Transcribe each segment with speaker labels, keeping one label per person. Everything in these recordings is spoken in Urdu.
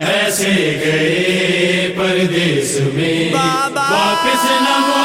Speaker 1: ایسے گئے پردیس میں واپس نہ ہو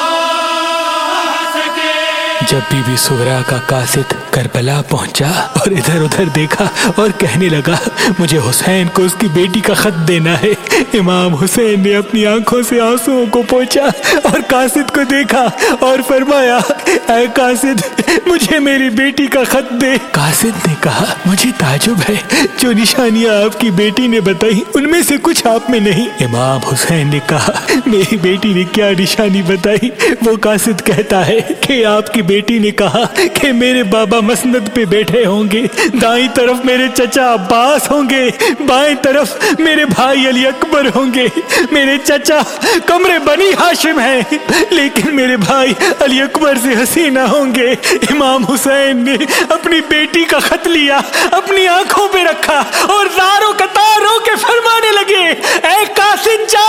Speaker 1: سکے۔
Speaker 2: جب بی بی سغرا کا قاصد کربلا پہنچا اور ادھر ادھر دیکھا اور کہنے لگا مجھے حسین کو اس کی بیٹی کا خط دینا ہے۔ امام حسین نے اپنی آنکھوں سے آنسوؤں کو پوچھا اور قاصد کو دیکھا اور فرمایا، اے قاصد، مجھے میری بیٹی کا خط دے۔ قاصد نے کہا، مجھے تعجب ہے۔ جو نشانیاں آپ کی بیٹی نے بتائی ان میں سے کچھ آپ میں نہیں۔ امام حسین نے کہا، میری بیٹی نے کیا نشانی بتائی؟ وہ قاصد کہتا ہے کہ آپ کی بیٹی نے کہا کہ میرے بابا مسند پہ بیٹھے ہوں گے۔ دائیں طرف میرے چچا عباس ہوں گے، بائیں طرف میرے بھائی علی اکبر ہوں گے۔ میرے چچا کمرے بنی ہاشم ہیں، لیکن میرے بھائی علی اکبر سے حسینہ ہوں گے۔ امام حسین نے اپنی بیٹی کا خط لیا، اپنی آنکھوں پہ رکھا اور زاروں قطار رو کے فرمانے لگے، اے قاسد جا،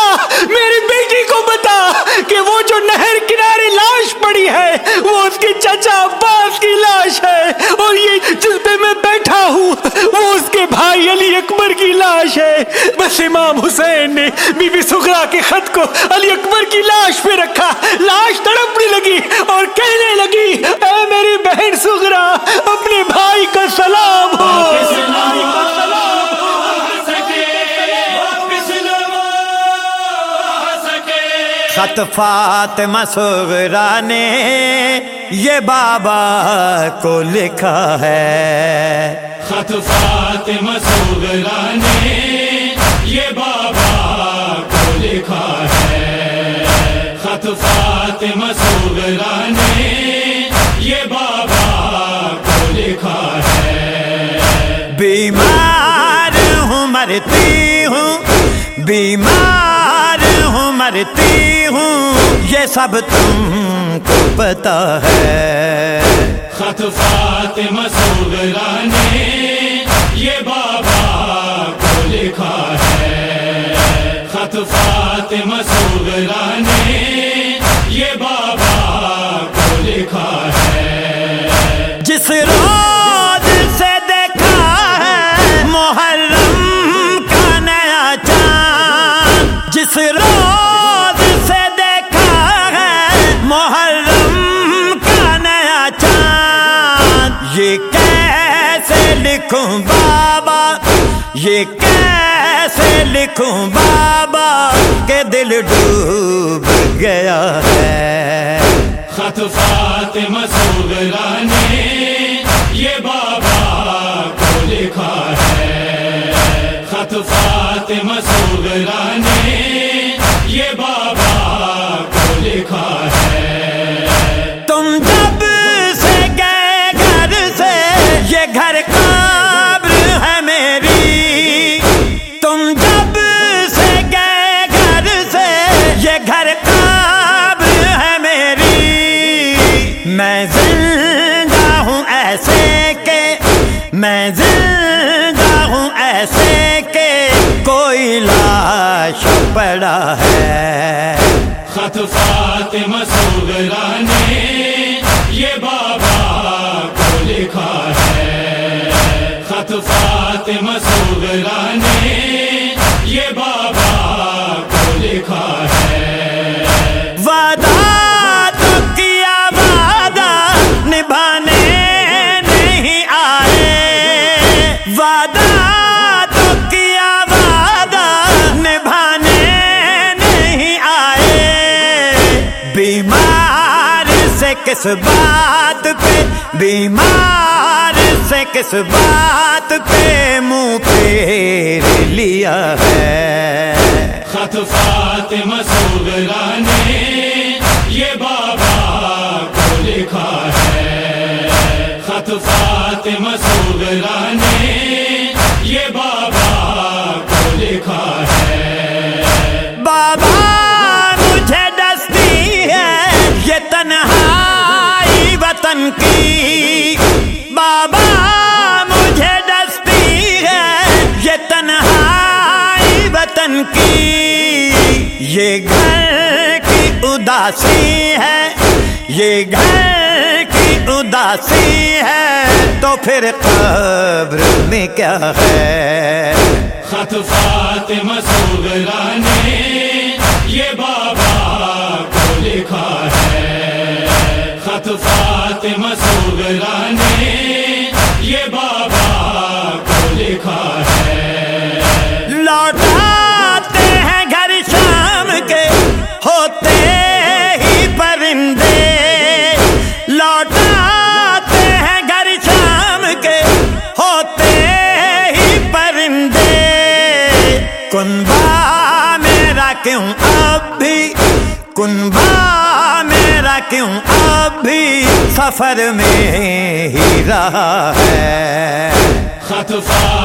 Speaker 2: میری بیٹی کو بتا کہ وہ جو نہر کنارے لاش ہے، وہ اس کے چچا عباس کی لاش ہے۔ اور یہ جس پہ میں بیٹھا ہوں، وہ اس کے بھائی علی اکبر کی لاش ہے۔ بس امام حسین نے بی بی سغرا کے خط کو علی اکبر کی لاش پہ رکھا۔ لاش
Speaker 3: خط فاطمہ سغرا نے یہ بابا کو لکھا ہے۔
Speaker 1: خط فاطمہ سغرا نے یہ بابا کو لکھا ہے۔ خط فاطمہ سغرا نے یہ بابا کو لکھا ہے۔
Speaker 3: بیمار ہوں مرتی ہوں۔ بیمار ہوں ہوں، یہ سب تم کو پتا ہے۔
Speaker 1: خط فاطمہ سغرا نے یہ بابا کو لکھا ہے۔ خط فاطمہ سغرا نے
Speaker 3: لکھوں بابا، یہ کیسے لکھوں بابا کہ دل ڈوب گیا ہے؟
Speaker 1: خط فاطمہ سغرا نے یہ بابا کو لکھا ہے۔ خط فاطمہ سغرا نے یہ بابا کو لکھا
Speaker 3: یہ گھر قبر ہے میری۔ میں زندہ ہوں ایسے کہ، میں زندہ ہوں ایسے کہ کوئی لاش پڑا ہے۔
Speaker 1: خط فاطمہ نے یہ بابا کو لکھا
Speaker 3: کس بات پہ بیمار سے کس بات پہ منہ پھیر لیا ہے؟
Speaker 1: خط فاطمہ سغرا نے یہ بابا کو لکھا ہے۔ خط فاطمہ سغرا نے
Speaker 3: اداسی ہے، یہ گھر کی اداسی ہے، تو پھر قبر میں کیا ہے؟
Speaker 1: خط فاطمہ سوگرا نے یہ بابا کو لکھا ہے۔ خط فاطمہ سوگرا نے یہ بابا
Speaker 3: کیوں اب بھی کنبا میرا کیوں اب بھی سفر میں ہی رہا ہے۔ خطفہ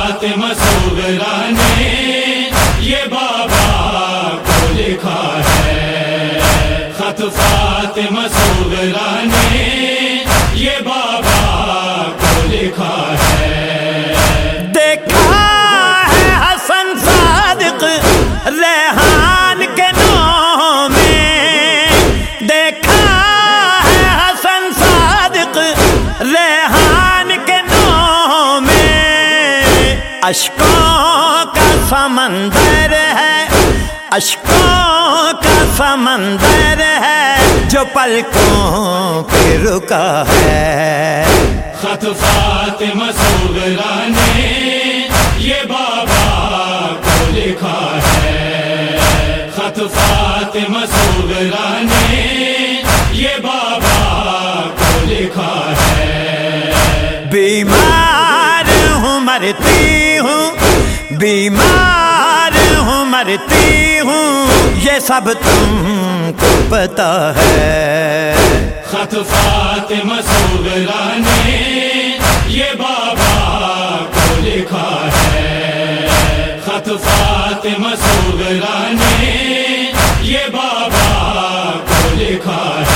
Speaker 3: ریحان کے نام میں اشکوں کا سمندر ہے، اشکوں کا سمندر ہے جو پلکوں پہ رکا ہے۔
Speaker 1: خط فاطمہ سوگرا نے یہ بابا کو لکھا ہے۔ خط فاطمہ سوگرا نے یہ بابا کو لکھا ہے
Speaker 3: بیمار ہوں، مرتی ہوں۔ بیمار ہوں، مرتی ہوں۔ یہ سب تم کو پتا ہے۔
Speaker 1: خط فاطمہ نے یہ بابا کو لکھا ہے۔ خط فاطمہ نے یہ بابا کو لکھا ہے۔